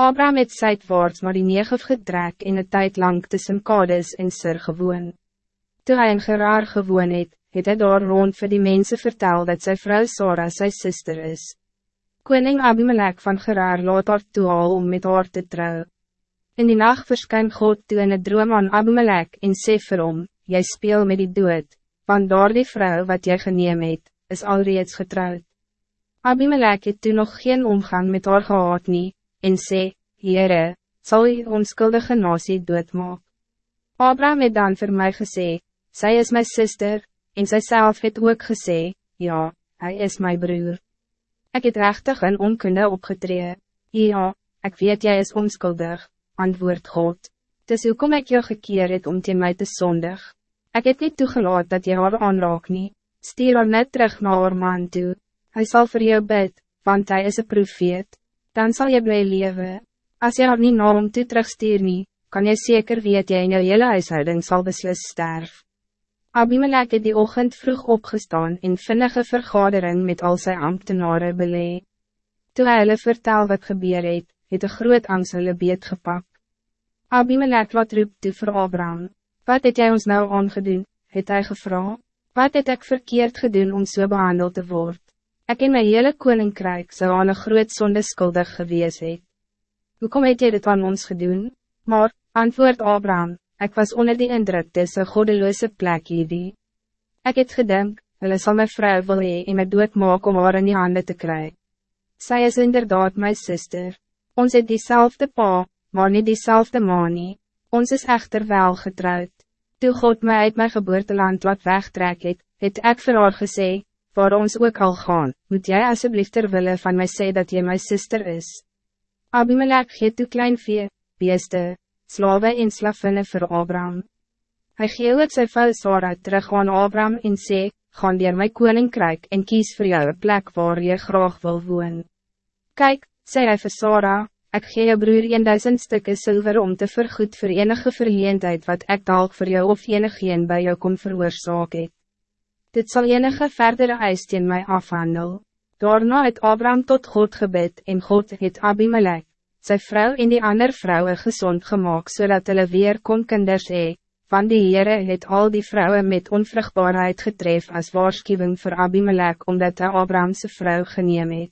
Abraham het seitwaarts maar die Negev getrek en een tijd lang tussen Kades en Sir gewoon. Toe hy in Gerar gewoon het, het hy daar rond vir die mensen vertel dat zijn vrouw Sora zijn zuster is. Koning Abimelech van Gerar laat haar toe al om met haar te trouwen. In die nacht verskyn God toe in het droom aan Abimelech en sê vir hom, Jy speel met die dood, want daar die vrou wat jy geneem het, is alreeds getrouwd. Abimelech het toen nog geen omgang met haar gehad nie, en sê, Heere, sal u onskuldige nasie doodmaak. Abraham het dan voor mij gesê, zij is mijn zuster, en zij zelf het ook gesê, ja, hij is mijn broer. Ik het rechtig en onkunde opgetree, ja, ik weet jij is onskuldig, antwoord God. Dus hoe kom ik jou gekeer het om te mij te zondig? Ik het niet toegelaat dat je haar aanraak nie, stuur haar net terug naar haar man toe. Hij zal voor jou bid, want hij is een profeet, dan zal je blij leven. Als je haar niet naar hom toe terugstuur nie, kan je zeker weet jy in jou hele huishouding sal beslis sterf. Abimelech het die ochtend vroeg opgestaan en vinnige vergadering met al zijn ambtenaren belee. Toe hy hulle vertel wat gebeur het, het een groot angst hulle beet gepak. Abimelech wat roep toe vir Abraham, wat het jy ons nou aangedoen, het hy gevra, wat het ek verkeerd gedoen om so behandeld te worden? Ik in mijn hele koninkrijk zou aan een groot zonde skuldig gewees het. Hoe kom het jy dit aan ons gedoen? Maar, antwoord Abraham, ik was onder die indruk dis een godeloze plek hierdie. Ek het gedink, hulle sal my vrou wil hee en my dood maak om haar in die handen te krijgen. Zij is inderdaad mijn zuster. Ons het diezelfde pa, maar niet diezelfde ma nie. Ons is echter wel getrouwd. Toe God mij uit mijn geboorteland wat wegtrek het, het ek vir haar gesê, waar ons ook al gaan, moet jij alsjeblieft terwille van mij zeggen dat je mijn zuster is. Abimelech geet toe klein vee, beeste, slawe en slavinne vir Abraham. Hy gee ook sy vrou Sarah terug aan Abraham en sê, gaan dier my koninkrijk en kies voor jou een plek waar je graag wil woon. Kijk, sê hy vir Sarah, ek gee jou broer 1000 stukken zilver om te vergoed voor enige verleendheid wat ek dalk voor jou of enigeen bij jou kon veroorzaak het. Dit zal enige verdere eis teen my afhandel. Daarna het Abraham tot God gebed en God het Abimelech, sy vrou en die ander vrouwen gezond gemaakt zodat hulle weer kon kinders hee, van die Heere het al die vrouwen met onvruchtbaarheid getref als waarschuwing voor Abimelech omdat hij Abrahamse vrouw geneem het.